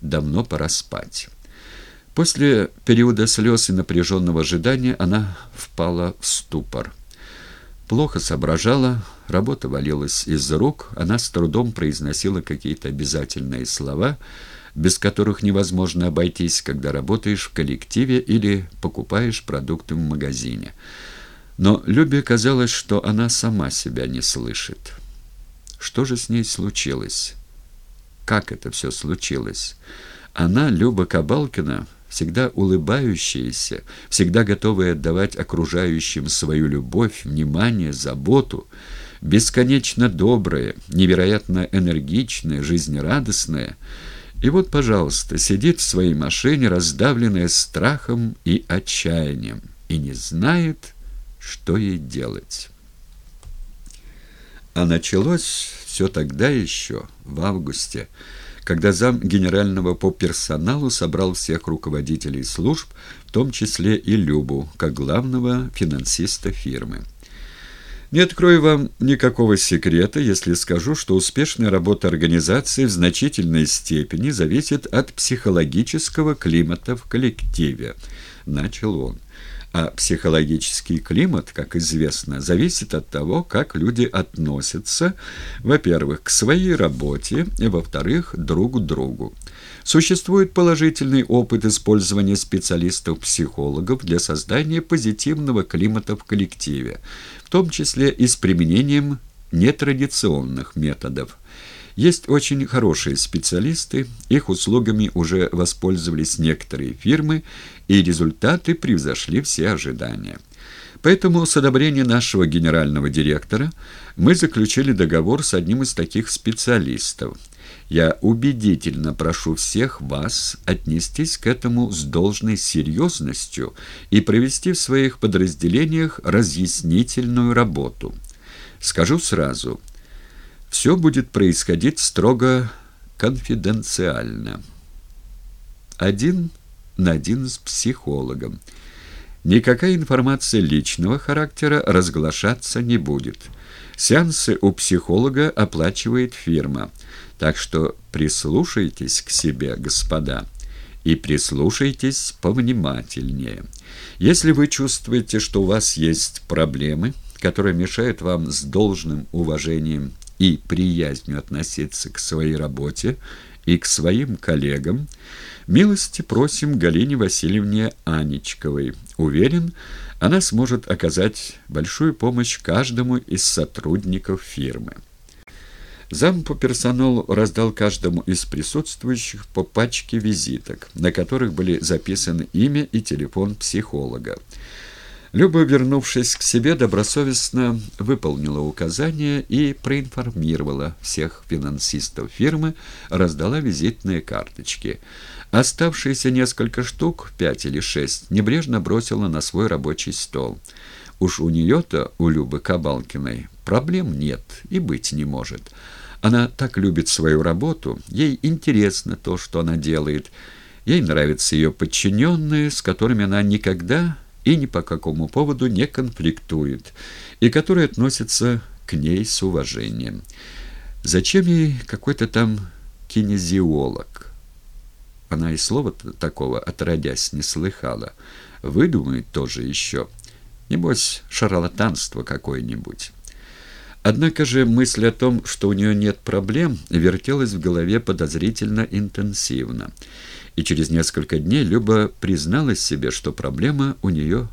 давно пора спать. После периода слез и напряженного ожидания она впала в ступор. Плохо соображала, работа валилась из рук, она с трудом произносила какие-то обязательные слова, без которых невозможно обойтись, когда работаешь в коллективе или покупаешь продукты в магазине. Но Любе казалось, что она сама себя не слышит. Что же с ней случилось? Как это все случилось? Она, Люба Кабалкина, всегда улыбающаяся, всегда готовая отдавать окружающим свою любовь, внимание, заботу, бесконечно добрая, невероятно энергичная, жизнерадостная. И вот, пожалуйста, сидит в своей машине, раздавленная страхом и отчаянием, и не знает, что ей делать. А началось все тогда еще, в августе, когда зам генерального по персоналу собрал всех руководителей служб, в том числе и Любу, как главного финансиста фирмы. Не открою вам никакого секрета, если скажу, что успешная работа организации в значительной степени зависит от психологического климата в коллективе, начал он. А психологический климат, как известно, зависит от того, как люди относятся, во-первых, к своей работе, и, во-вторых, друг к другу. Существует положительный опыт использования специалистов-психологов для создания позитивного климата в коллективе, в том числе и с применением нетрадиционных методов. Есть очень хорошие специалисты, их услугами уже воспользовались некоторые фирмы, и результаты превзошли все ожидания. Поэтому с одобрения нашего генерального директора мы заключили договор с одним из таких специалистов. Я убедительно прошу всех вас отнестись к этому с должной серьезностью и провести в своих подразделениях разъяснительную работу. Скажу сразу – все будет происходить строго конфиденциально. Один на один с психологом. Никакая информация личного характера разглашаться не будет. Сеансы у психолога оплачивает фирма. Так что прислушайтесь к себе, господа, и прислушайтесь повнимательнее. Если вы чувствуете, что у вас есть проблемы, которые мешают вам с должным уважением и приязнью относиться к своей работе и к своим коллегам, милости просим Галине Васильевне Анечковой. Уверен, она сможет оказать большую помощь каждому из сотрудников фирмы. Зам по персоналу раздал каждому из присутствующих по пачке визиток, на которых были записаны имя и телефон психолога. Люба, вернувшись к себе, добросовестно выполнила указания и проинформировала всех финансистов фирмы, раздала визитные карточки. Оставшиеся несколько штук, пять или шесть, небрежно бросила на свой рабочий стол. Уж у нее-то, у Любы Кабалкиной, проблем нет и быть не может. Она так любит свою работу, ей интересно то, что она делает, ей нравятся ее подчиненные, с которыми она никогда и ни по какому поводу не конфликтует, и которые относятся к ней с уважением. Зачем ей какой-то там кинезиолог? Она и слова такого отродясь не слыхала. Выдумает тоже еще. Небось, шарлатанство какое-нибудь. Однако же мысль о том, что у нее нет проблем, вертелась в голове подозрительно интенсивно. И через несколько дней Люба призналась себе, что проблема у нее